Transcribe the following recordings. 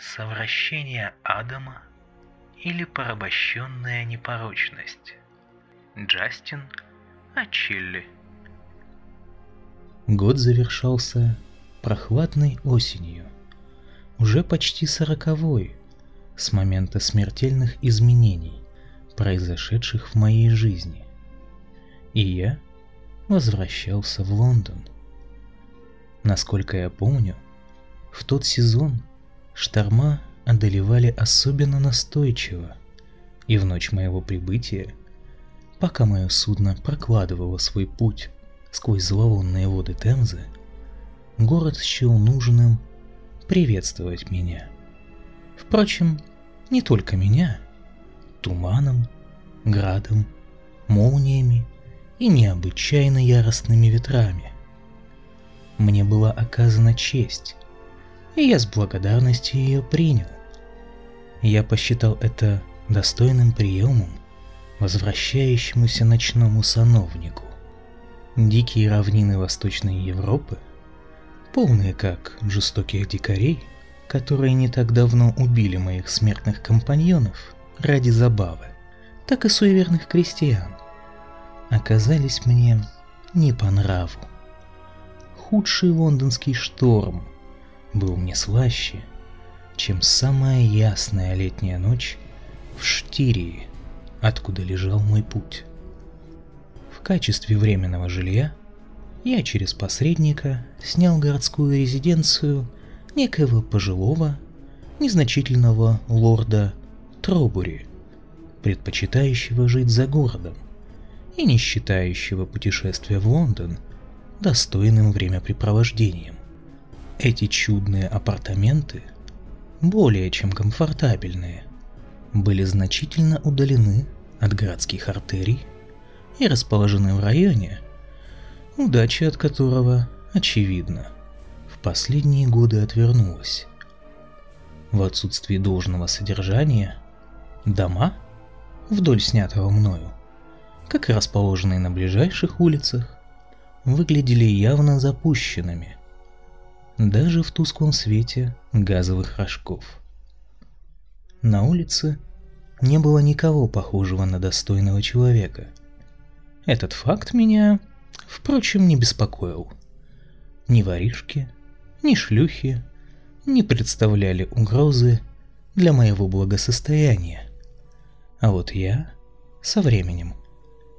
Совращение Адама или порабощенная непорочность? Джастин Ачилли Год завершался прохладной осенью, уже почти сороковой, с момента смертельных изменений, произошедших в моей жизни. И я возвращался в Лондон. Насколько я помню, в тот сезон шторма одолевали особенно настойчиво, и в ночь моего прибытия, пока мое судно прокладывало свой путь сквозь зловонные воды Темзы, город счел нужным приветствовать меня. Впрочем, не только меня, туманом, градом, молниями и необычайно яростными ветрами. Мне была оказана честь, и я с благодарностью ее принял. Я посчитал это достойным приемом возвращающемуся ночному сановнику. Дикие равнины Восточной Европы, полные как жестоких дикарей, которые не так давно убили моих смертных компаньонов ради забавы, так и суеверных крестьян, оказались мне не по нраву. Худший лондонский шторм был мне слаще, чем самая ясная летняя ночь в Штирии, откуда лежал мой путь. В качестве временного жилья я через посредника снял городскую резиденцию некоего пожилого, незначительного лорда Тробури, предпочитающего жить за городом и не считающего путешествие в Лондон достойным времяпрепровождением. Эти чудные апартаменты, более чем комфортабельные, были значительно удалены от городских артерий и расположены в районе, удача от которого, очевидно, в последние годы отвернулась. В отсутствии должного содержания дома вдоль снятого мною, как и расположенные на ближайших улицах, выглядели явно запущенными, даже в тусклом свете газовых рожков. На улице не было никого похожего на достойного человека. Этот факт меня, впрочем, не беспокоил. Ни воришки, ни шлюхи не представляли угрозы для моего благосостояния. А вот я, со временем,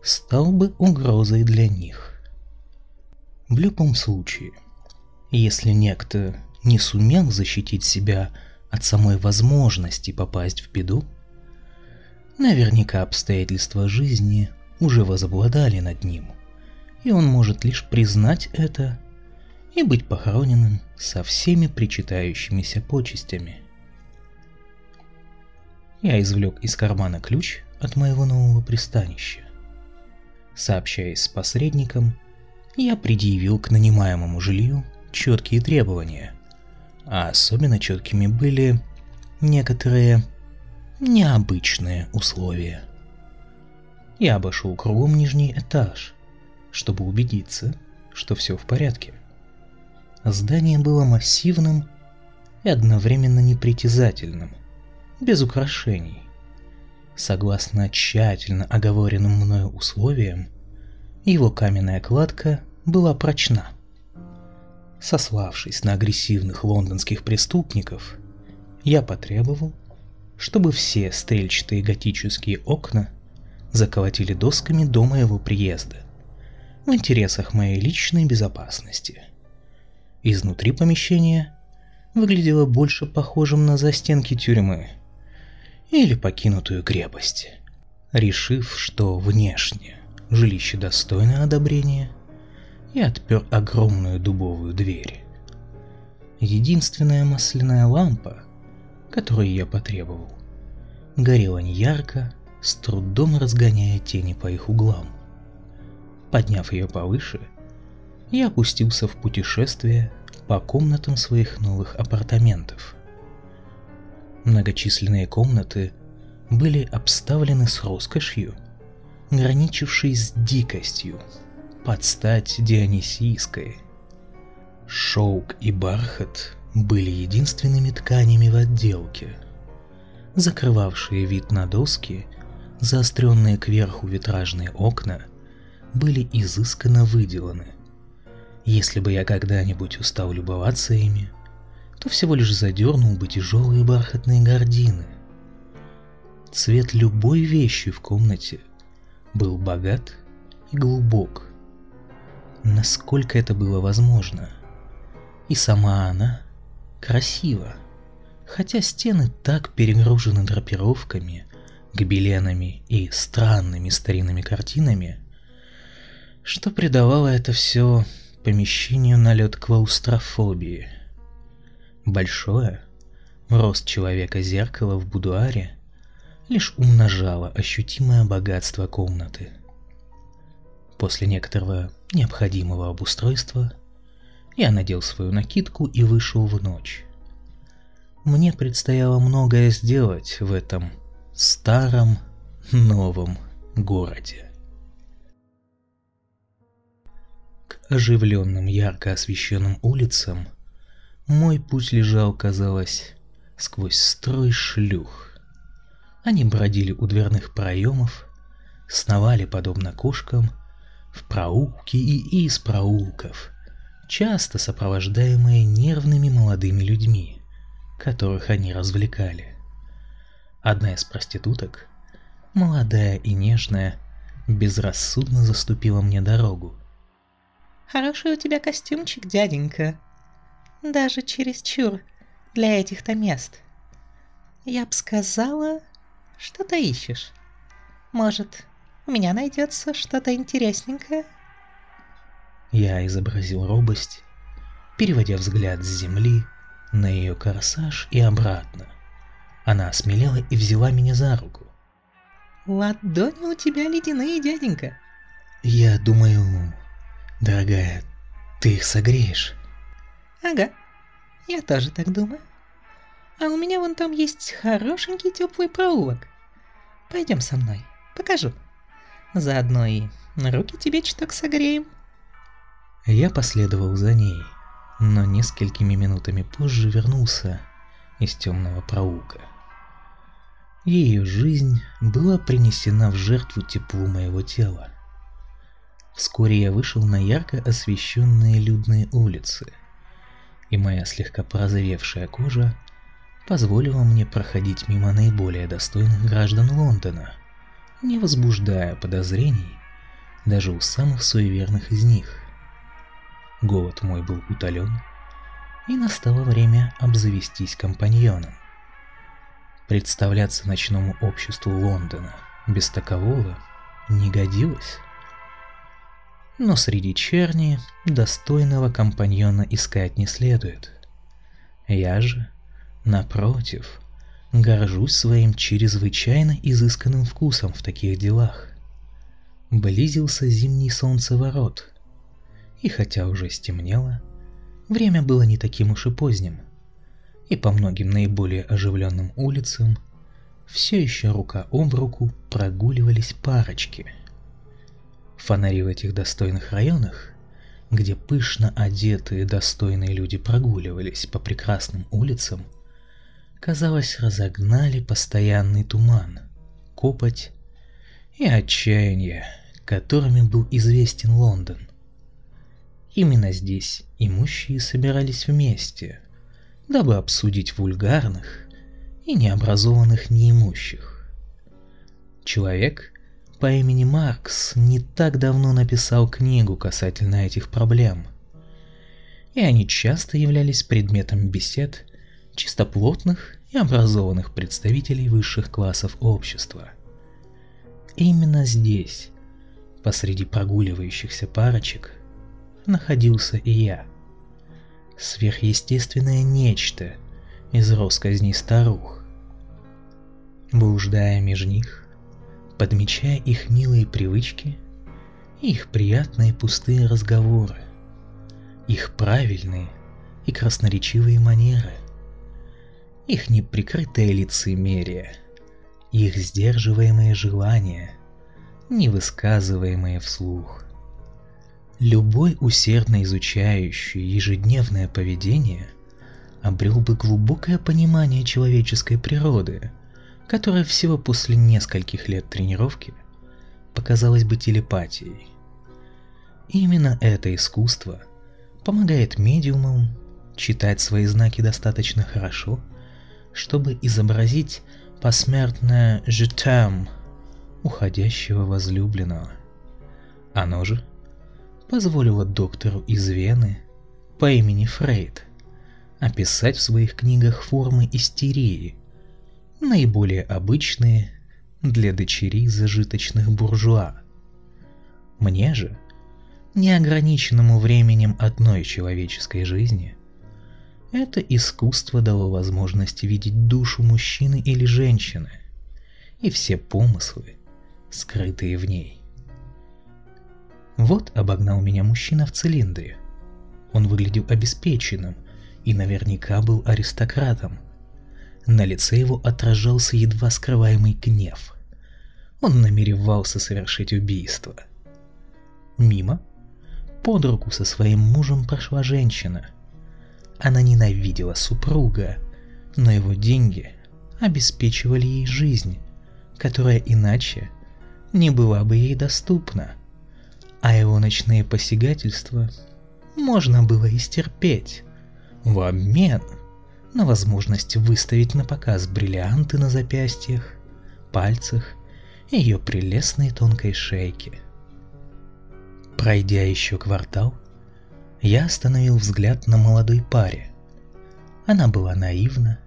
стал бы угрозой для них. В любом случае, если некто не сумел защитить себя от самой возможности попасть в беду, наверняка обстоятельства жизни уже возобладали над ним, и он может лишь признать это и быть похороненным со всеми причитающимися почестями. Я извлек из кармана ключ от моего нового пристанища. Сообщаясь с посредником, я предъявил к нанимаемому жилью четкие требования – а особенно четкими были некоторые необычные условия. Я обошел кругом нижний этаж, чтобы убедиться, что все в порядке. Здание было массивным и одновременно непритязательным, без украшений. Согласно тщательно оговоренным мною условиям, его каменная кладка была прочна – Сославшись на агрессивных лондонских преступников, я потребовал, чтобы все стрельчатые готические окна заколотили досками до моего приезда, в интересах моей личной безопасности. Изнутри помещения выглядело больше похожим на застенки тюрьмы или покинутую крепость. Решив, что внешне жилище достойно одобрения – и отпер огромную дубовую дверь. Единственная масляная лампа, которую я потребовал, горела неярко, с трудом разгоняя тени по их углам. Подняв ее повыше, я опустился в путешествие по комнатам своих новых апартаментов. Многочисленные комнаты были обставлены с роскошью, граничившей с дикостью под стать Дионисийской. Шелк и бархат были единственными тканями в отделке, закрывавшие вид на доски, заостренные кверху витражные окна были изысканно выделаны. Если бы я когда-нибудь устал любоваться ими, то всего лишь задернул бы тяжелые бархатные гардины. Цвет любой вещи в комнате был богат и глубок, насколько это было возможно. И сама она красива, хотя стены так перегружены драпировками, гобеленами и странными старинными картинами, что придавало это все помещению налет клаустрофобии. Большое, рост человека зеркало в будуаре лишь умножало ощутимое богатство комнаты. После некоторого необходимого обустройства я надел свою накидку и вышел в ночь. Мне предстояло многое сделать в этом старом новом городе. оживленным ярко освещенным улицам мой путь лежал, казалось, сквозь строй шлюх. Они бродили у дверных проемов, сновали подобно кошкам в проулки и из проулков, часто сопровождаемые нервными молодыми людьми, которых они развлекали. Одна из проституток, молодая и нежная, безрассудно заступила мне дорогу. Хороший у тебя костюмчик, дяденька. Даже чересчур для этих-то мест. Я б сказала, что ты ищешь. Может, у меня найдется что-то интересненькое? Я изобразил робость, переводя взгляд с земли на ее корсаж и обратно. Она осмелела и взяла меня за руку. Ладони у тебя ледяные, дяденька. Я думаю, Дорогая, ты их согреешь. Ага, я тоже так думаю. А у меня вон там есть хорошенький теплый проулок. Пойдем со мной, покажу. Заодно и руки тебе чуток согреем. Я последовал за ней, но несколькими минутами позже вернулся из темного проулка. Ее жизнь была принесена в жертву теплу моего тела. Вскоре я вышел на ярко освещенные людные улицы, и моя слегка порозовевшая кожа позволила мне проходить мимо наиболее достойных граждан Лондона, не возбуждая подозрений даже у самых суеверных из них. Голод мой был утолен, и настало время обзавестись компаньоном. Представляться ночному обществу Лондона без такового не годилось. Но среди черни достойного компаньона искать не следует. Я же, напротив, горжусь своим чрезвычайно изысканным вкусом в таких делах. Близился зимний солнцеворот, и хотя уже стемнело, время было не таким уж и поздним, и по многим наиболее оживленным улицам все еще рука об руку прогуливались парочки – Фонари в этих достойных районах, где пышно одетые достойные люди прогуливались по прекрасным улицам, казалось, разогнали постоянный туман, копоть и отчаяние, которыми был известен Лондон. Именно здесь имущие собирались вместе, дабы обсудить вульгарных и необразованных неимущих. Человек, по имени Маркс не так давно написал книгу касательно этих проблем. И они часто являлись предметом бесед чистоплотных и образованных представителей высших классов общества. Именно здесь, посреди прогуливающихся парочек, находился и я. Сверхъестественное нечто из росказней старух. Блуждая меж них, подмечая их милые привычки и их приятные пустые разговоры, их правильные и красноречивые манеры, их неприкрытое лицемерие, их сдерживаемые желания, невысказываемые вслух. Любой усердно изучающий ежедневное поведение обрел бы глубокое понимание человеческой природы, которое всего после нескольких лет тренировки показалось бы телепатией. именно это искусство помогает медиумам читать свои знаки достаточно хорошо, чтобы изобразить посмертное «je t'aime» уходящего возлюбленного. Оно же позволило доктору из Вены по имени Фрейд описать в своих книгах формы истерии, наиболее обычные для дочерей зажиточных буржуа. Мне же, неограниченному временем одной человеческой жизни, это искусство дало возможность видеть душу мужчины или женщины и все помыслы, скрытые в ней. Вот обогнал меня мужчина в цилиндре. Он выглядел обеспеченным и наверняка был аристократом. На лице его отражался едва скрываемый гнев. Он намеревался совершить убийство. Мимо, под руку со своим мужем прошла женщина. Она ненавидела супруга, но его деньги обеспечивали ей жизнь, которая иначе не была бы ей доступна. А его ночные посягательства можно было истерпеть в обмен на возможность выставить на показ бриллианты на запястьях, пальцах и ее прелестной тонкой шейке. Пройдя еще квартал, я остановил взгляд на молодой паре. Она была наивна,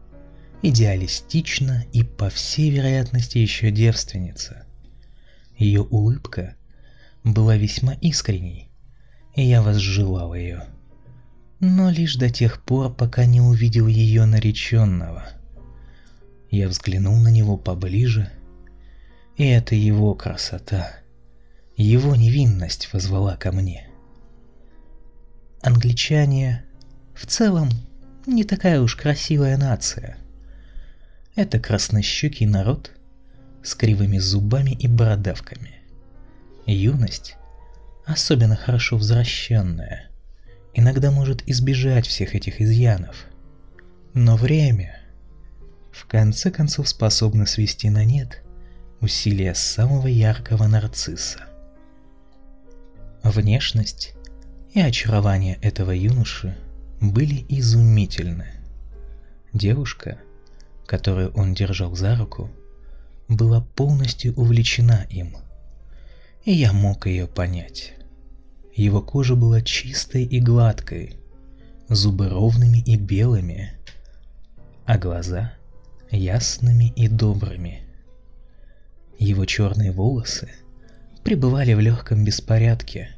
идеалистична и, по всей вероятности, еще девственница. Ее улыбка была весьма искренней, и я возжелал ее. Но лишь до тех пор, пока не увидел ее нареченного. Я взглянул на него поближе, и это его красота, его невинность возвала ко мне. Англичане в целом не такая уж красивая нация – это краснощекий народ с кривыми зубами и бородавками. Юность, особенно хорошо возвращенная, иногда может избежать всех этих изъянов. Но время, в конце концов, способно свести на нет усилия самого яркого нарцисса. Внешность и очарование этого юноши были изумительны. Девушка – которую он держал за руку, была полностью увлечена им. И я мог ее понять. Его кожа была чистой и гладкой, зубы ровными и белыми, а глаза ясными и добрыми. Его черные волосы пребывали в легком беспорядке,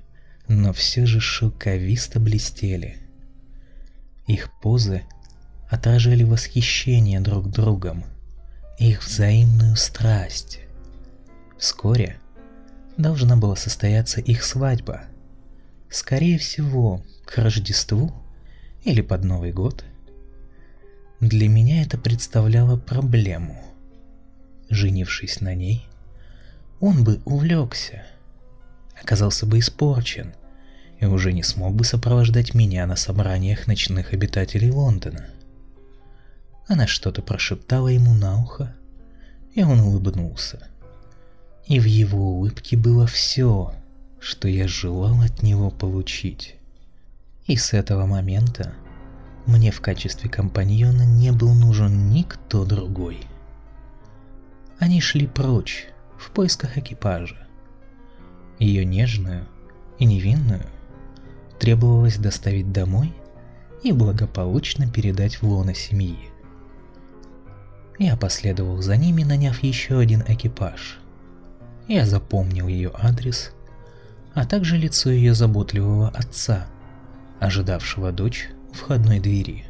но все же шелковисто блестели. Их позы отражали восхищение друг другом, их взаимную страсть. Вскоре должна была состояться их свадьба. Скорее всего, к Рождеству или под Новый год. Для меня это представляло проблему. Женившись на ней, он бы увлекся, оказался бы испорчен и уже не смог бы сопровождать меня на собраниях ночных обитателей Лондона. Она что-то прошептала ему на ухо, и он улыбнулся. И в его улыбке было все, что я желал от него получить. И с этого момента мне в качестве компаньона не был нужен никто другой. Они шли прочь, в поисках экипажа. Ее нежную и невинную требовалось доставить домой и благополучно передать в лоно семьи. Я последовал за ними, наняв еще один экипаж. Я запомнил ее адрес, а также лицо ее заботливого отца, ожидавшего дочь у входной двери.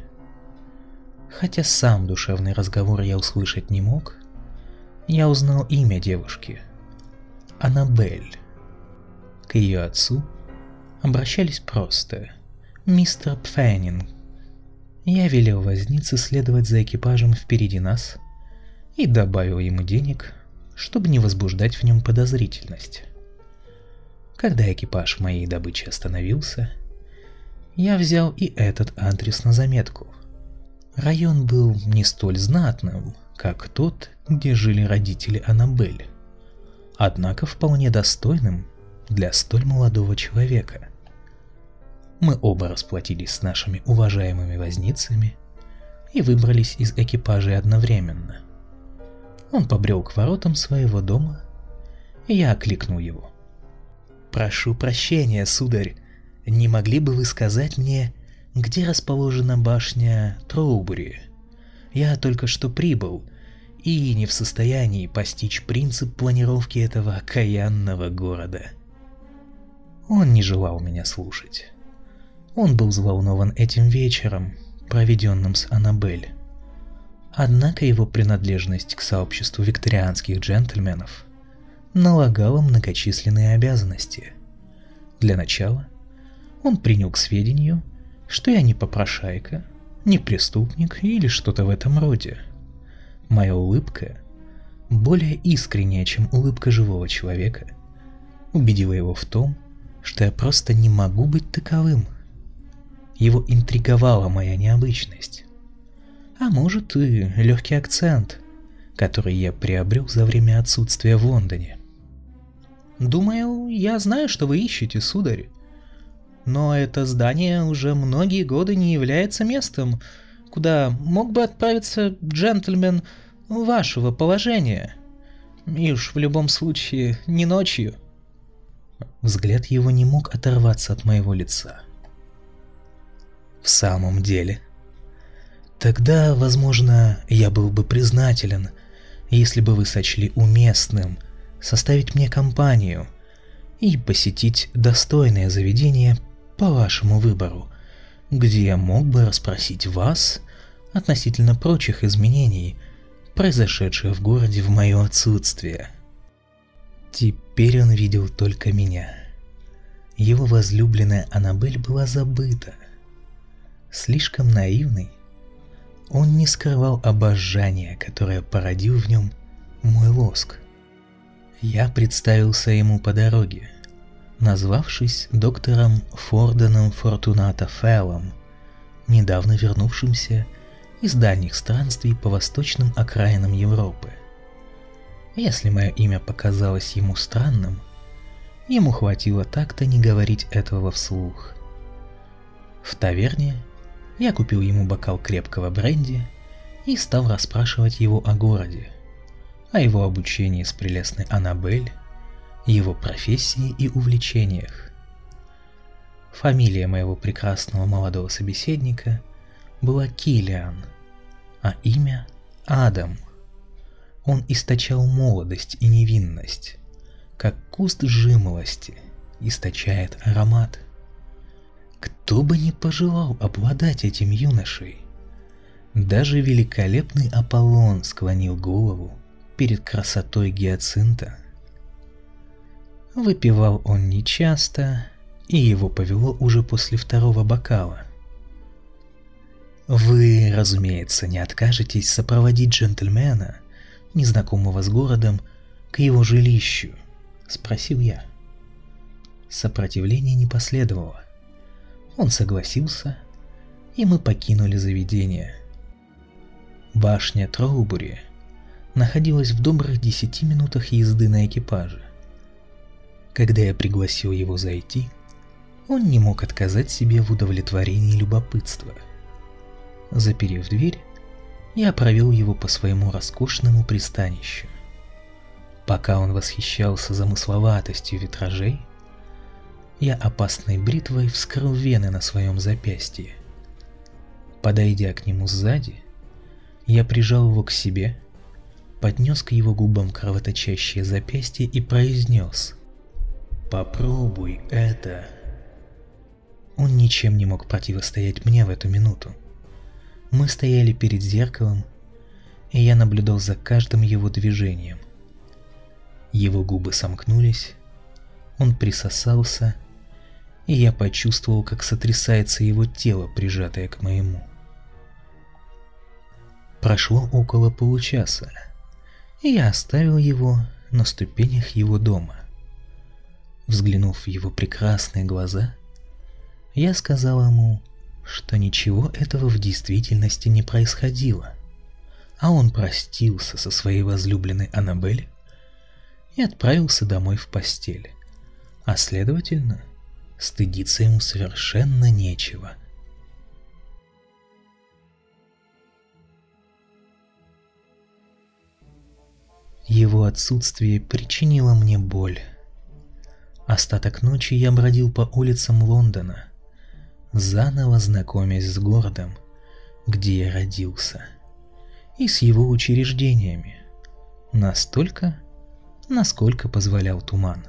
Хотя сам душевный разговор я услышать не мог, я узнал имя девушки – Аннабель. К ее отцу обращались просто – мистер Пфеннинг я велел вознице следовать за экипажем впереди нас и добавил ему денег, чтобы не возбуждать в нем подозрительность. Когда экипаж моей добычи остановился, я взял и этот адрес на заметку. Район был не столь знатным, как тот, где жили родители Аннабель, однако вполне достойным для столь молодого человека. Мы оба расплатились с нашими уважаемыми возницами и выбрались из экипажей одновременно. Он побрел к воротам своего дома, и я окликнул его. «Прошу прощения, сударь, не могли бы вы сказать мне, где расположена башня Троубери? Я только что прибыл и не в состоянии постичь принцип планировки этого окаянного города». Он не желал меня слушать. Он был взволнован этим вечером, проведенным с Аннабель. Однако его принадлежность к сообществу викторианских джентльменов налагала многочисленные обязанности. Для начала он принял к сведению, что я не попрошайка, не преступник или что-то в этом роде. Моя улыбка, более искренняя, чем улыбка живого человека, убедила его в том, что я просто не могу быть таковым. Его интриговала моя необычность. А может и легкий акцент, который я приобрел за время отсутствия в Лондоне. «Думаю, я знаю, что вы ищете, сударь. Но это здание уже многие годы не является местом, куда мог бы отправиться джентльмен вашего положения. И уж в любом случае не ночью». Взгляд его не мог оторваться от моего лица. В самом деле. Тогда, возможно, я был бы признателен, если бы вы сочли уместным составить мне компанию и посетить достойное заведение по вашему выбору, где я мог бы расспросить вас относительно прочих изменений, произошедших в городе в мое отсутствие. Теперь он видел только меня. Его возлюбленная Аннабель была забыта. Слишком наивный, он не скрывал обожания, которое породил в нем мой лоск. Я представился ему по дороге, назвавшись доктором Форденом Фортуната Феллом, недавно вернувшимся из дальних странствий по восточным окраинам Европы – если мое имя показалось ему странным, ему хватило так-то не говорить этого вслух. В таверне я купил ему бокал крепкого бренди и стал расспрашивать его о городе, о его обучении с прелестной Аннабель, его профессии и увлечениях. Фамилия моего прекрасного молодого собеседника была Килиан, а имя Адам – он источал молодость и невинность, как куст жимолости источает аромат. Кто бы не пожелал обладать этим юношей? Даже великолепный Аполлон склонил голову перед красотой гиацинта. Выпивал он нечасто, и его повело уже после второго бокала. Вы, разумеется, не откажетесь сопроводить джентльмена – незнакомого с городом, к его жилищу? Спросил я. Сопротивления не последовало. Он согласился, и мы покинули заведение. Башня Троубури находилась в добрых десяти минутах езды на экипаже. Когда я пригласил его зайти, он не мог отказать себе в удовлетворении любопытства. Заперев дверь, я провел его по своему роскошному пристанищу. Пока он восхищался замысловатостью витражей, я опасной бритвой вскрыл вены на своем запястье. Подойдя к нему сзади, я прижал его к себе, поднес к его губам кровоточащее запястье и произнес «Попробуй это». Он ничем не мог противостоять мне в эту минуту. Мы стояли перед зеркалом, и я наблюдал за каждым его движением. Его губы сомкнулись, он присосался, и я почувствовал, как сотрясается его тело, прижатое к моему. Прошло около получаса, и я оставил его на ступенях его дома. Взглянув в его прекрасные глаза, я сказал ему, что ничего этого в действительности не происходило, а он простился со своей возлюбленной Аннабель и отправился домой в постель, а следовательно, стыдиться ему совершенно нечего – Его отсутствие причинило мне боль. Остаток ночи я бродил по улицам Лондона, заново знакомясь с городом, где я родился, и с его учреждениями, настолько, насколько позволял туман.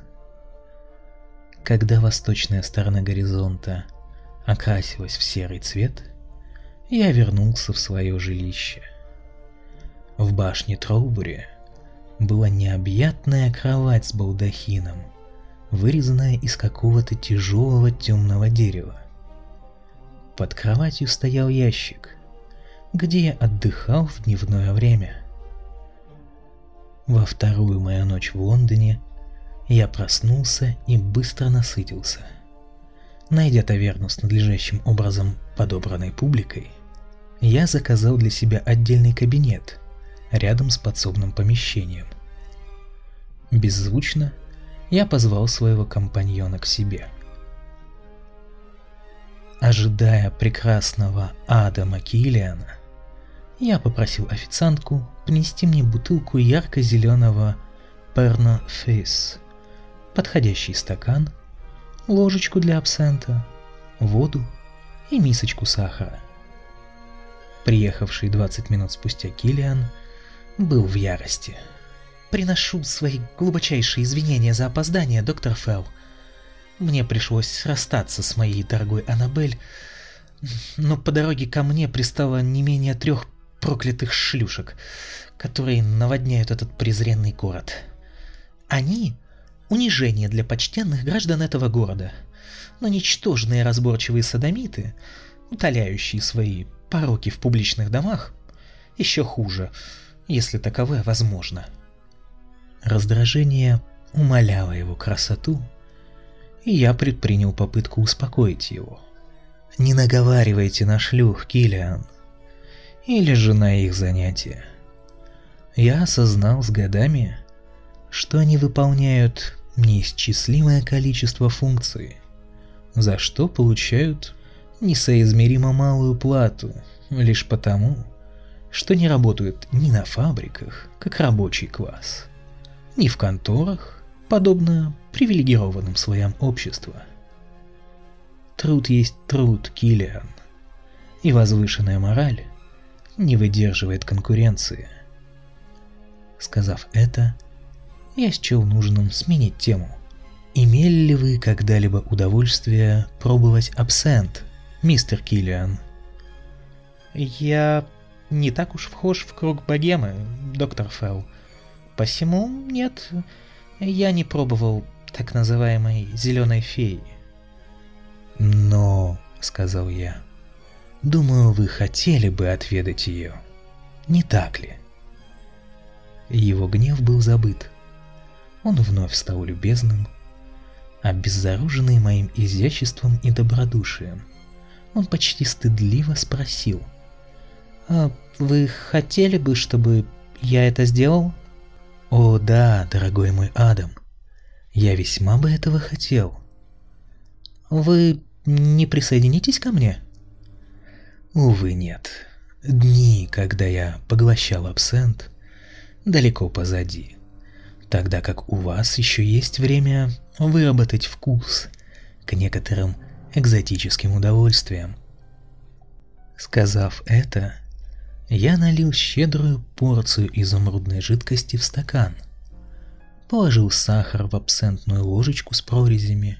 Когда восточная сторона горизонта окрасилась в серый цвет, я вернулся в свое жилище. В башне Троубури – была необъятная кровать с балдахином, вырезанная из какого-то тяжелого темного дерева. Под кроватью стоял ящик, где я отдыхал в дневное время. Во вторую мою ночь в Лондоне я проснулся и быстро насытился. Найдя таверну с надлежащим образом подобранной публикой, я заказал для себя отдельный кабинет – рядом с подсобным помещением. Беззвучно я позвал своего компаньона к себе. Ожидая прекрасного Адама Киллиана, я попросил официантку принести мне бутылку ярко-зеленого Перно Фейс, подходящий стакан, ложечку для абсента, воду и мисочку сахара. Приехавший 20 минут спустя Киллиан – был в ярости. «Приношу свои глубочайшие извинения за опоздание, доктор Фелл. Мне пришлось расстаться с моей дорогой Аннабель, но по дороге ко мне пристало не менее трех проклятых шлюшек, которые наводняют этот презренный город. Они — унижение для почтенных граждан этого города, но ничтожные разборчивые садомиты, утоляющие свои пороки в публичных домах, еще хуже — если таковое возможно. Раздражение умаляло его красоту, и я предпринял попытку успокоить его. «Не наговаривайте на шлюх, Киллиан, или же на их занятия. Я осознал с годами, что они выполняют неисчислимое количество функций, за что получают несоизмеримо малую плату, лишь потому, что не работают ни на фабриках, как рабочий класс, ни в конторах, подобно привилегированным слоям общества. Труд есть труд, Киллиан, и возвышенная мораль не выдерживает конкуренции. Сказав это, я счел нужным сменить тему. Имели ли вы когда-либо удовольствие пробовать абсент, мистер Киллиан? Я не так уж вхож в круг богемы, доктор Фелл. Посему нет, я не пробовал так называемой зеленой феи. Но, сказал я, думаю, вы хотели бы отведать ее. Не так ли? Его гнев был забыт. Он вновь стал любезным, обезоруженный моим изяществом и добродушием. Он почти стыдливо спросил — а вы хотели бы, чтобы я это сделал? О да, дорогой мой Адам. Я весьма бы этого хотел. Вы не присоединитесь ко мне? Увы, нет. Дни, когда я поглощал абсент, далеко позади. Тогда как у вас еще есть время выработать вкус к некоторым экзотическим удовольствиям. Сказав это, я налил щедрую порцию изумрудной жидкости в стакан. Положил сахар в абсентную ложечку с прорезями.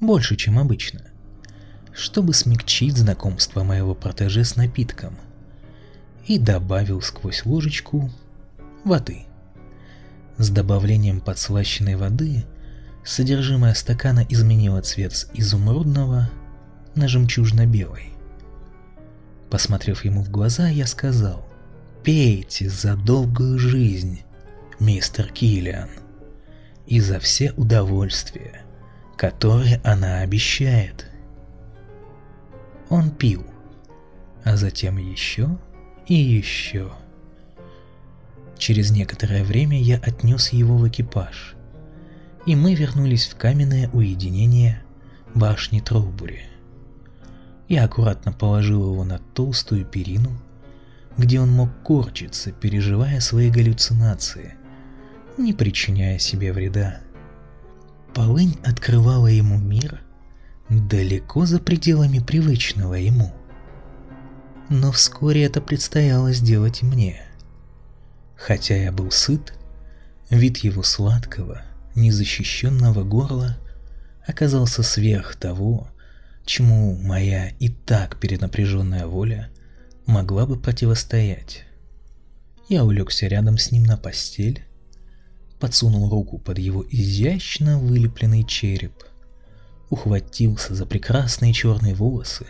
Больше, чем обычно. Чтобы смягчить знакомство моего протеже с напитком. И добавил сквозь ложечку воды. С добавлением подслащенной воды содержимое стакана изменило цвет с изумрудного на жемчужно-белый. Посмотрев ему в глаза, я сказал, «Пейте за долгую жизнь, мистер Киллиан, и за все удовольствия, которые она обещает». Он пил, а затем еще и еще. Через некоторое время я отнес его в экипаж, и мы вернулись в каменное уединение башни Троубури. Я аккуратно положил его на толстую перину, где он мог корчиться, переживая свои галлюцинации, не причиняя себе вреда. Полынь открывала ему мир далеко за пределами привычного ему. Но вскоре это предстояло сделать мне. Хотя я был сыт, вид его сладкого, незащищенного горла оказался сверх того, чему моя и так перенапряженная воля могла бы противостоять. Я улегся рядом с ним на постель, подсунул руку под его изящно вылепленный череп, ухватился за прекрасные черные волосы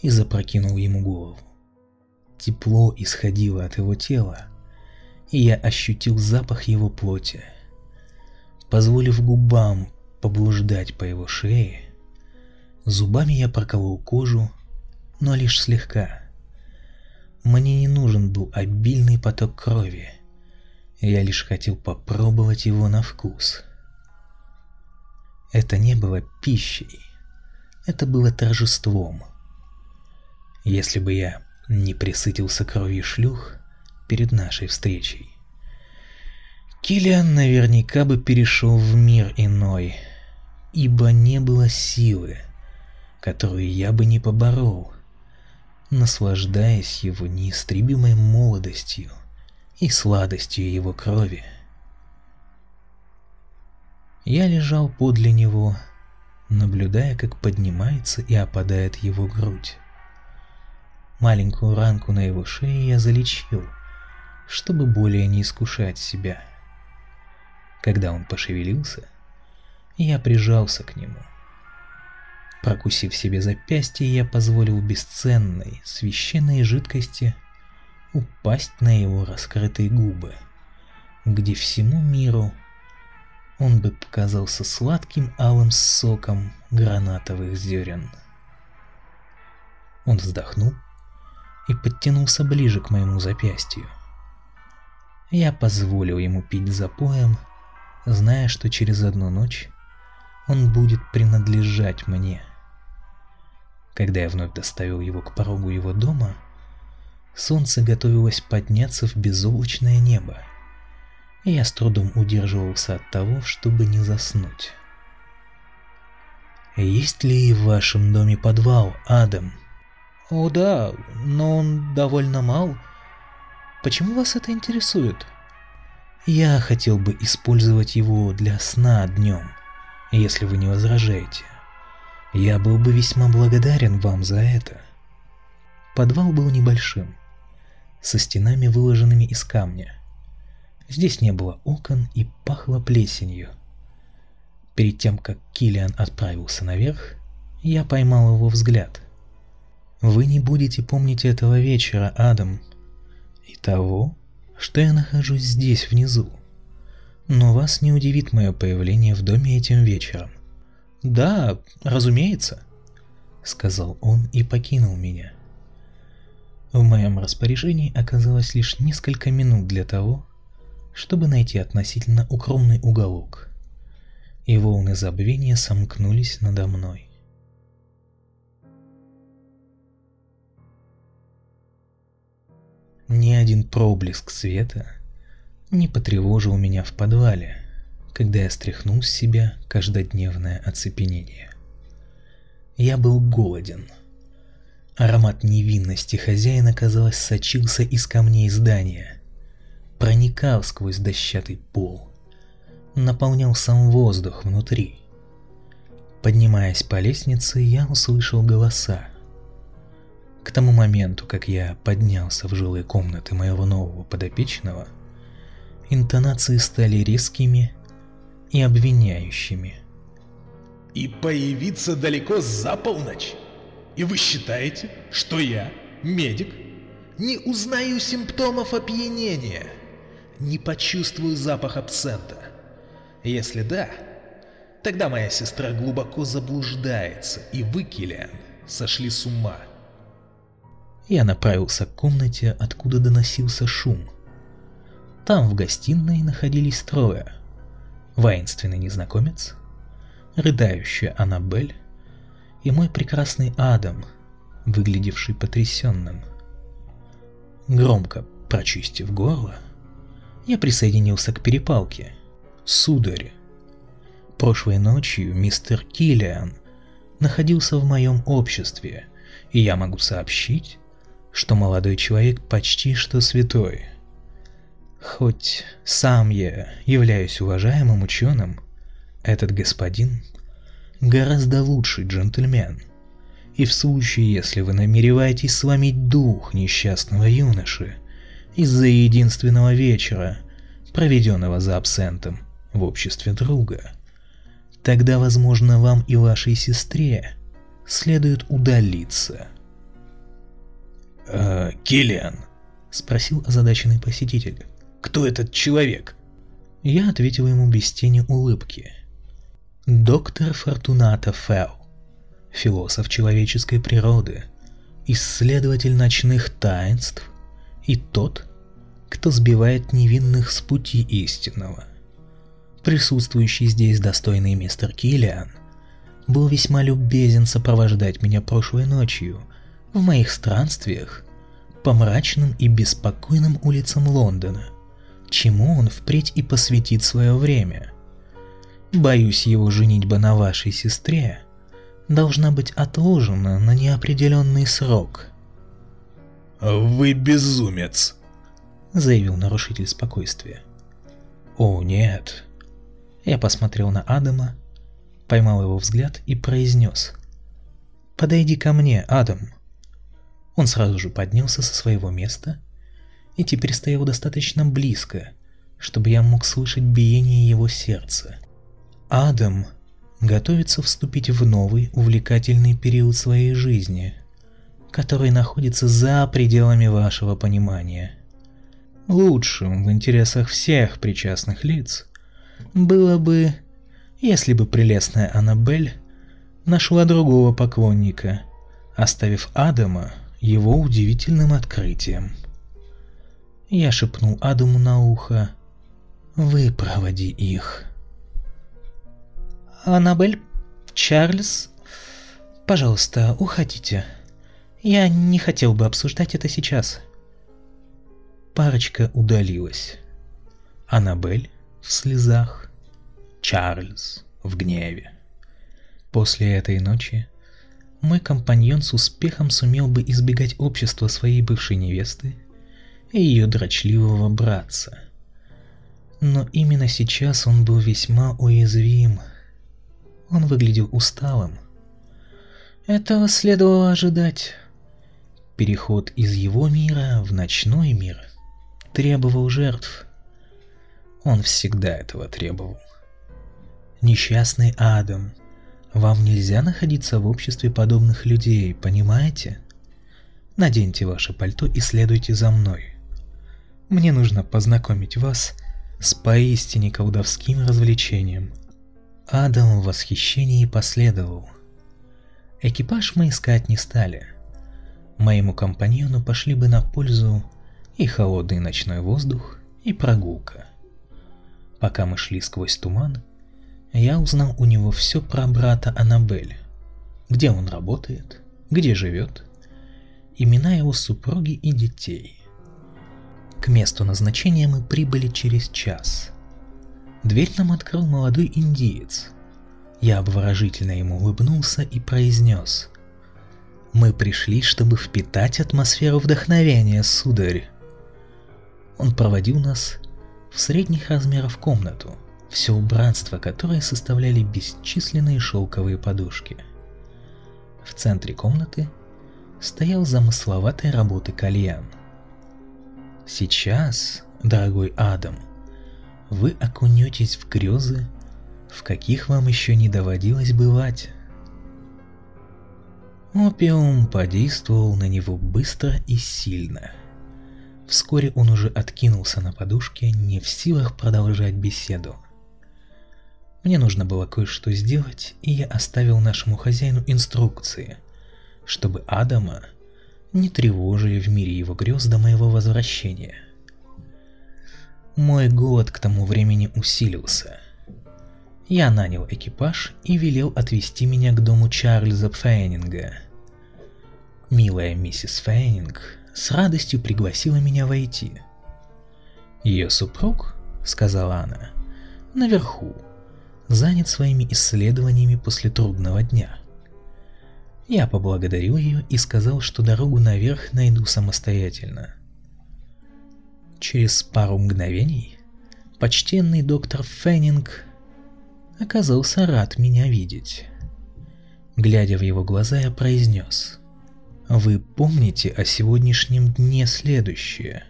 и запрокинул ему голову. Тепло исходило от его тела, и я ощутил запах его плоти. Позволив губам поблуждать по его шее, зубами я проколол кожу, но лишь слегка. Мне не нужен был обильный поток крови. Я лишь хотел попробовать его на вкус. Это не было пищей. Это было торжеством. Если бы я не присытился кровью шлюх перед нашей встречей, Килиан наверняка бы перешел в мир иной, ибо не было силы, которую я бы не поборол наслаждаясь его неистребимой молодостью и сладостью его крови. Я лежал подле него, наблюдая, как поднимается и опадает его грудь. Маленькую ранку на его шее я залечил, чтобы более не искушать себя. Когда он пошевелился, я прижался к нему. Прокусив себе запястье, я позволил бесценной, священной жидкости упасть на его раскрытые губы, где всему миру он бы показался сладким алым соком гранатовых зерен. Он вздохнул и подтянулся ближе к моему запястью. Я позволил ему пить запоем, зная, что через одну ночь он будет принадлежать мне. Когда я вновь доставил его к порогу его дома, солнце готовилось подняться в безоблачное небо, и я с трудом удерживался от того, чтобы не заснуть. «Есть ли в вашем доме подвал, Адам?» «О да, но он довольно мал. Почему вас это интересует?» «Я хотел бы использовать его для сна днем, если вы не возражаете». Я был бы весьма благодарен вам за это. Подвал был небольшим, со стенами, выложенными из камня. Здесь не было окон и пахло плесенью. Перед тем, как Килиан отправился наверх, я поймал его взгляд. Вы не будете помнить этого вечера, Адам, и того, что я нахожусь здесь внизу. Но вас не удивит мое появление в доме этим вечером. «Да, разумеется», — сказал он и покинул меня. В моем распоряжении оказалось лишь несколько минут для того, чтобы найти относительно укромный уголок, и волны забвения сомкнулись надо мной. Ни один проблеск света не потревожил меня в подвале, когда я стряхнул с себя каждодневное оцепенение. Я был голоден. Аромат невинности хозяина, казалось, сочился из камней здания, проникал сквозь дощатый пол, наполнял сам воздух внутри. Поднимаясь по лестнице, я услышал голоса. К тому моменту, как я поднялся в жилые комнаты моего нового подопечного, интонации стали резкими и обвиняющими. И появиться далеко за полночь? И вы считаете, что я, медик, не узнаю симптомов опьянения, не почувствую запах абсента? Если да, тогда моя сестра глубоко заблуждается, и вы, Киллиан, сошли с ума. Я направился к комнате, откуда доносился шум. Там в гостиной находились трое. Воинственный незнакомец, рыдающая Аннабель и мой прекрасный Адам, выглядевший потрясенным. Громко прочистив горло, я присоединился к перепалке. Сударь, прошлой ночью мистер Киллиан находился в моем обществе, и я могу сообщить, что молодой человек почти что святой. Хоть сам я являюсь уважаемым ученым, этот господин гораздо лучший джентльмен. И в случае, если вы намереваетесь сломить дух несчастного юноши из-за единственного вечера, проведенного за абсентом в обществе друга, тогда, возможно, вам и вашей сестре следует удалиться. «Э, Киллиан?» — спросил озадаченный посетитель. «Кто этот человек?» Я ответил ему без тени улыбки. Доктор Фортуната Фелл, философ человеческой природы, исследователь ночных таинств и тот, кто сбивает невинных с пути истинного. Присутствующий здесь достойный мистер Киллиан был весьма любезен сопровождать меня прошлой ночью в моих странствиях по мрачным и беспокойным улицам Лондона, чему он впредь и посвятит свое время. Боюсь, его женитьба на вашей сестре должна быть отложена на неопределенный срок. «Вы безумец!» — заявил нарушитель спокойствия. «О, нет!» Я посмотрел на Адама, поймал его взгляд и произнес. «Подойди ко мне, Адам!» Он сразу же поднялся со своего места и теперь стоял достаточно близко, чтобы я мог слышать биение его сердца. Адам готовится вступить в новый увлекательный период своей жизни, который находится за пределами вашего понимания. Лучшим в интересах всех причастных лиц было бы, если бы прелестная Аннабель нашла другого поклонника, оставив Адама его удивительным открытием. Я шепнул Адаму на ухо «Вы проводи их». «Аннабель, Чарльз, пожалуйста, уходите. Я не хотел бы обсуждать это сейчас». Парочка удалилась. Аннабель в слезах, Чарльз в гневе. После этой ночи мой компаньон с успехом сумел бы избегать общества своей бывшей невесты и ее дрочливого братца. Но именно сейчас он был весьма уязвим. Он выглядел усталым. Этого следовало ожидать. Переход из его мира в ночной мир требовал жертв. Он всегда этого требовал. Несчастный Адам – вам нельзя находиться в обществе подобных людей, понимаете? Наденьте ваше пальто и следуйте за мной. Мне нужно познакомить вас с поистине колдовским развлечением. Адам в восхищении последовал. Экипаж мы искать не стали. Моему компаньону пошли бы на пользу и холодный ночной воздух, и прогулка. Пока мы шли сквозь туман, я узнал у него все про брата Аннабель. Где он работает, где живет, имена его супруги и детей. К месту назначения мы прибыли через час. Дверь нам открыл молодой индиец. Я обворожительно ему улыбнулся и произнес. «Мы пришли, чтобы впитать атмосферу вдохновения, сударь». Он проводил нас в средних размеров комнату – все убранство, которое составляли бесчисленные шелковые подушки. В центре комнаты стоял замысловатой работы кальян. Сейчас, дорогой Адам, вы окунетесь в грезы, в каких вам еще не доводилось бывать. Опиум подействовал на него быстро и сильно. Вскоре он уже откинулся на подушке, не в силах продолжать беседу – мне нужно было кое-что сделать, и я оставил нашему хозяину инструкции, чтобы Адама не тревожили в мире его грез до моего возвращения. Мой голод к тому времени усилился. Я нанял экипаж и велел отвезти меня к дому Чарльза Фейнинга. Милая миссис Фейнинг с радостью пригласила меня войти. Ее супруг, сказала она, наверху, занят своими исследованиями после трудного дня. Я поблагодарил ее и сказал, что дорогу наверх найду самостоятельно. Через пару мгновений почтенный доктор Феннинг оказался рад меня видеть. Глядя в его глаза, я произнес. «Вы помните о сегодняшнем дне следующее?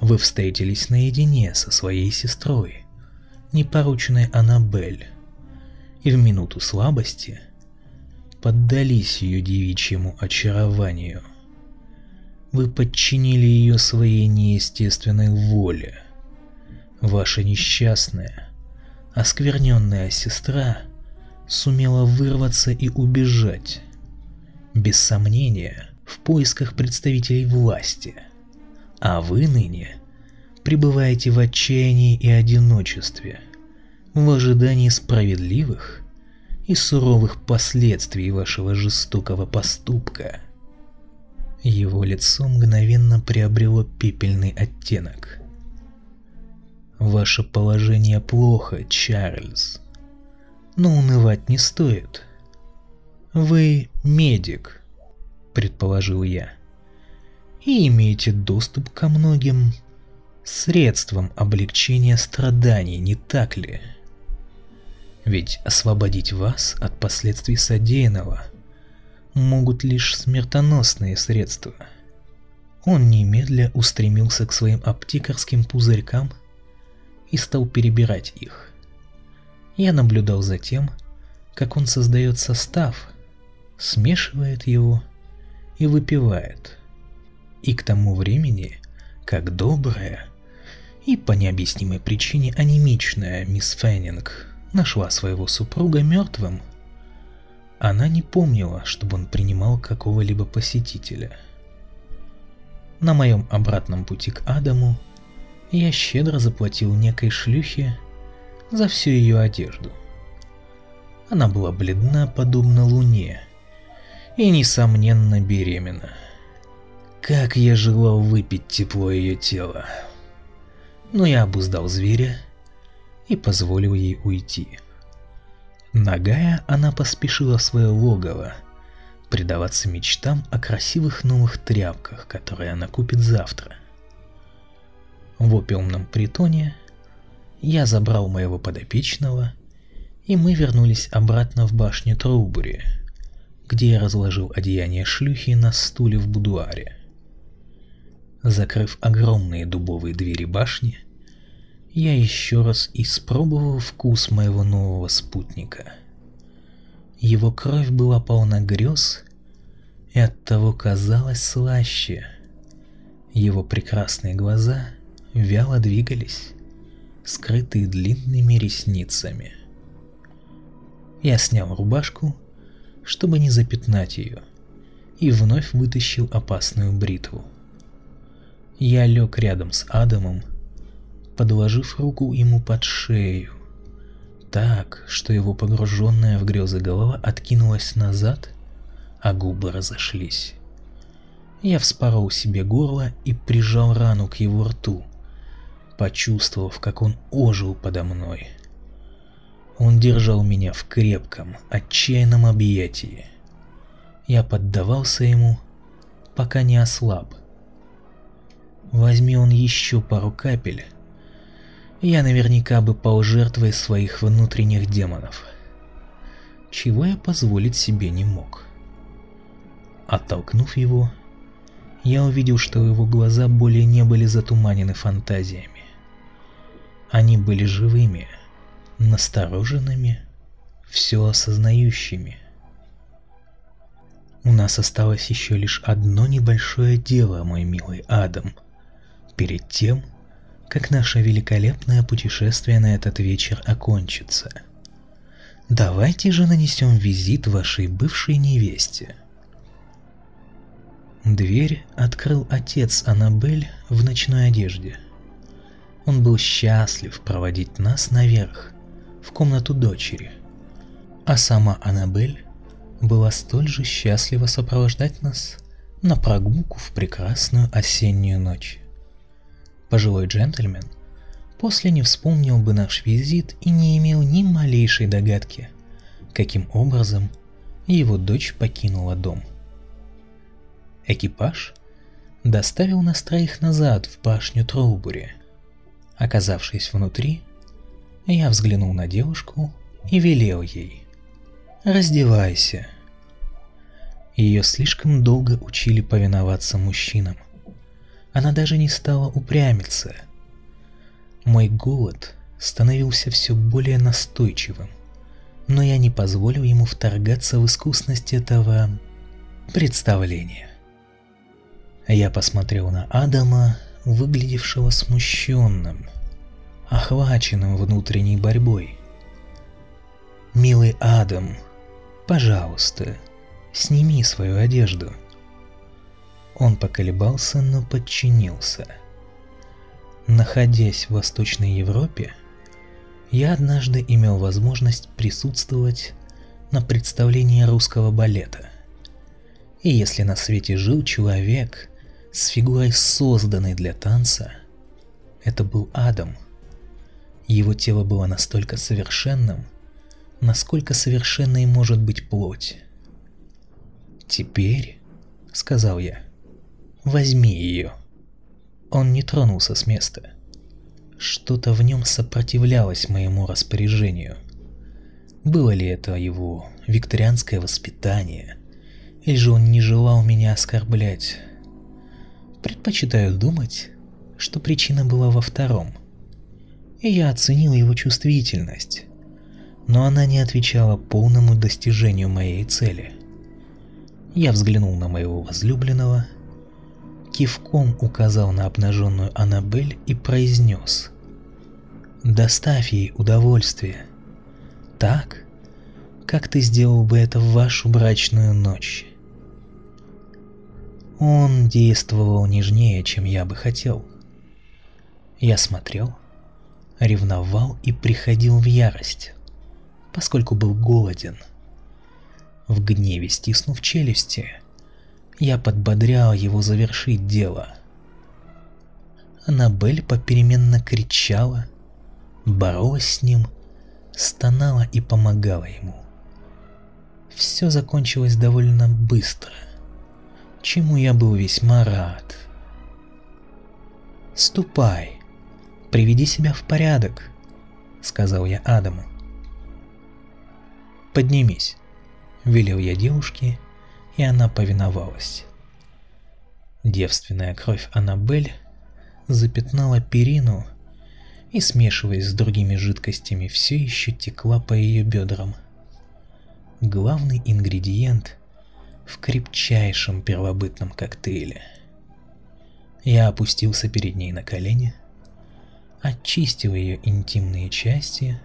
Вы встретились наедине со своей сестрой, непорученной Аннабель, и в минуту слабости – поддались ее девичьему очарованию. Вы подчинили ее своей неестественной воле. Ваша несчастная, оскверненная сестра сумела вырваться и убежать. Без сомнения, в поисках представителей власти. А вы ныне пребываете в отчаянии и одиночестве, в ожидании справедливых и суровых последствий вашего жестокого поступка. Его лицо мгновенно приобрело пепельный оттенок. Ваше положение плохо, Чарльз. Но унывать не стоит. Вы медик, предположил я, и имеете доступ ко многим средствам облегчения страданий, не так ли? Ведь освободить вас от последствий содеянного могут лишь смертоносные средства. Он немедля устремился к своим аптекарским пузырькам и стал перебирать их. Я наблюдал за тем, как он создает состав, смешивает его и выпивает. И к тому времени, как добрая и по необъяснимой причине анемичная мисс Феннинг нашла своего супруга мертвым. Она не помнила, чтобы он принимал какого-либо посетителя. На моем обратном пути к Адаму я щедро заплатил некой шлюхе за всю ее одежду. Она была бледна, подобно луне, и, несомненно, беременна. Как я желал выпить тепло ее тела. Но я обуздал зверя и позволил ей уйти. Нагая, она поспешила в свое логово, предаваться мечтам о красивых новых тряпках, которые она купит завтра. В опиумном притоне я забрал моего подопечного, и мы вернулись обратно в башню Троубури, где я разложил одеяние шлюхи на стуле в будуаре. Закрыв огромные дубовые двери башни, я еще раз испробовал вкус моего нового спутника. Его кровь была полна грез и оттого казалась слаще. Его прекрасные глаза вяло двигались, скрытые длинными ресницами. Я снял рубашку, чтобы не запятнать ее, и вновь вытащил опасную бритву. Я лег рядом с Адамом подложив руку ему под шею, так, что его погруженная в грезы голова откинулась назад, а губы разошлись. Я вспорол себе горло и прижал рану к его рту, почувствовав, как он ожил подо мной. Он держал меня в крепком, отчаянном объятии. Я поддавался ему, пока не ослаб. Возьми он еще пару капель, я наверняка бы пал жертвой своих внутренних демонов, чего я позволить себе не мог. Оттолкнув его, я увидел, что его глаза более не были затуманены фантазиями. Они были живыми, настороженными, все осознающими. У нас осталось еще лишь одно небольшое дело, мой милый Адам, перед тем, как наше великолепное путешествие на этот вечер окончится. Давайте же нанесем визит вашей бывшей невесте. Дверь открыл отец Аннабель в ночной одежде. Он был счастлив проводить нас наверх, в комнату дочери. А сама Аннабель была столь же счастлива сопровождать нас на прогулку в прекрасную осеннюю ночь. Пожилой джентльмен после не вспомнил бы наш визит и не имел ни малейшей догадки, каким образом его дочь покинула дом. Экипаж доставил нас троих назад в башню Троубури. Оказавшись внутри, я взглянул на девушку и велел ей «Раздевайся». Ее слишком долго учили повиноваться мужчинам. Она даже не стала упрямиться. Мой голод становился все более настойчивым, но я не позволил ему вторгаться в искусность этого представления. Я посмотрел на Адама, выглядевшего смущенным, охваченным внутренней борьбой. «Милый Адам, пожалуйста, сними свою одежду». Он поколебался, но подчинился. Находясь в Восточной Европе, я однажды имел возможность присутствовать на представлении русского балета. И если на свете жил человек, с фигурой созданной для танца, это был Адам. Его тело было настолько совершенным, насколько совершенной может быть плоть. «Теперь», — сказал я, — «возьми ее». Он не тронулся с места. Что-то в нем сопротивлялось моему распоряжению. Было ли это его викторианское воспитание, или же он не желал меня оскорблять? Предпочитаю думать, что причина была во втором. И я оценил его чувствительность, но она не отвечала полному достижению моей цели. Я взглянул на моего возлюбленного, кивком указал на обнаженную Аннабель и произнес «Доставь ей удовольствие, так, как ты сделал бы это в вашу брачную ночь». Он действовал нежнее, чем я бы хотел. Я смотрел, ревновал и приходил в ярость, поскольку был голоден. В гневе стиснув челюсти, я подбодрял его завершить дело. Аннабель попеременно кричала, боролась с ним, стонала и помогала ему. Все закончилось довольно быстро – чему я был весьма рад. «Ступай, приведи себя в порядок», — сказал я Адаму. «Поднимись», — велел я девушке, и она повиновалась. Девственная кровь Аннабель запятнала перину и, смешиваясь с другими жидкостями, все еще текла по ее бедрам. Главный ингредиент в крепчайшем первобытном коктейле. Я опустился перед ней на колени, очистил ее интимные части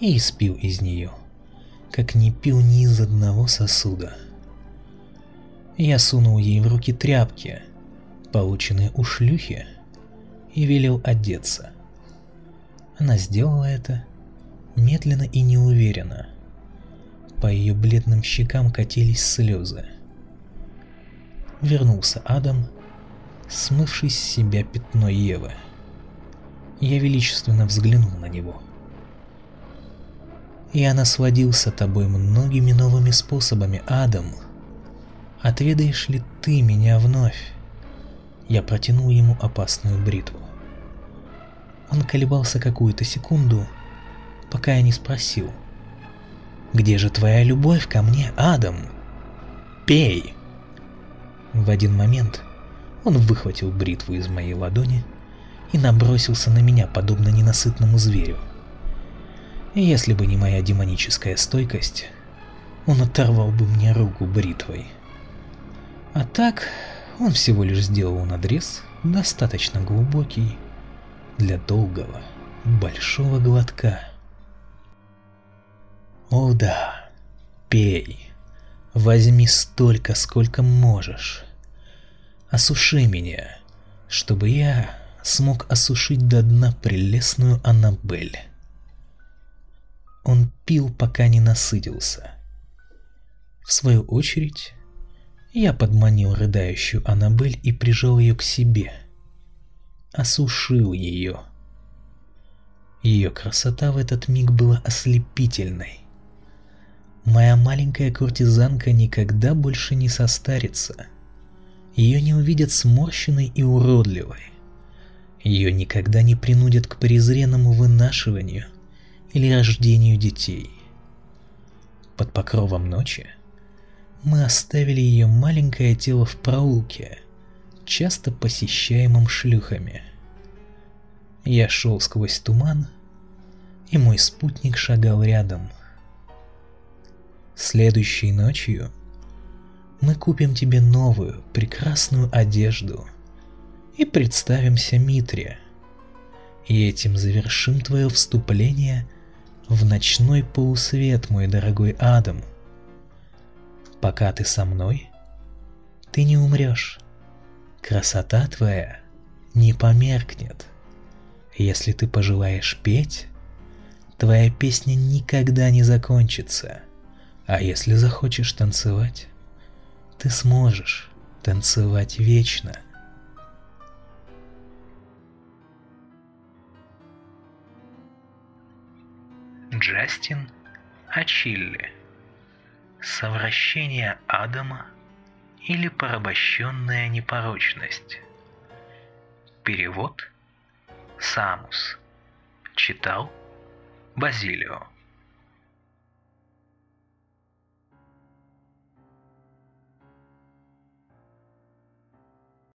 и испил из нее, как не пил ни из одного сосуда. Я сунул ей в руки тряпки, полученные у шлюхи, и велел одеться. Она сделала это медленно и неуверенно, по ее бледным щекам катились слезы. Вернулся Адам, смывший с себя пятно Евы. Я величественно взглянул на него. Я насладился тобой многими новыми способами, Адам. Отведаешь ли ты меня вновь? Я протянул ему опасную бритву. Он колебался какую-то секунду, пока я не спросил — где же твоя любовь ко мне, Адам? Пей!» В один момент он выхватил бритву из моей ладони и набросился на меня, подобно ненасытному зверю. Если бы не моя демоническая стойкость, он оторвал бы мне руку бритвой. А так, он всего лишь сделал надрез, достаточно глубокий, для долгого, большого глотка. О да, пей. Возьми столько, сколько можешь. Осуши меня, чтобы я смог осушить до дна прелестную Аннабель. Он пил, пока не насытился. В свою очередь, я подманил рыдающую Аннабель и прижал ее к себе. Осушил ее. Ее красота в этот миг была ослепительной. Моя маленькая куртизанка никогда больше не состарится. Ее не увидят сморщенной и уродливой. Ее никогда не принудят к презренному вынашиванию или рождению детей. Под покровом ночи мы оставили ее маленькое тело в проулке, часто посещаемом шлюхами. Я шел сквозь туман, и мой спутник шагал рядом. Следующей ночью мы купим тебе новую, прекрасную одежду и представимся Митре. И этим завершим твое вступление в ночной полусвет, мой дорогой Адам. Пока ты со мной, ты не умрешь. Красота твоя не померкнет. Если ты пожелаешь петь, твоя песня никогда не закончится. А если захочешь танцевать, ты сможешь танцевать вечно. Джастин Achille. Совращение Адама или порабощенная непорочность. Перевод Самус. Читал Базилио.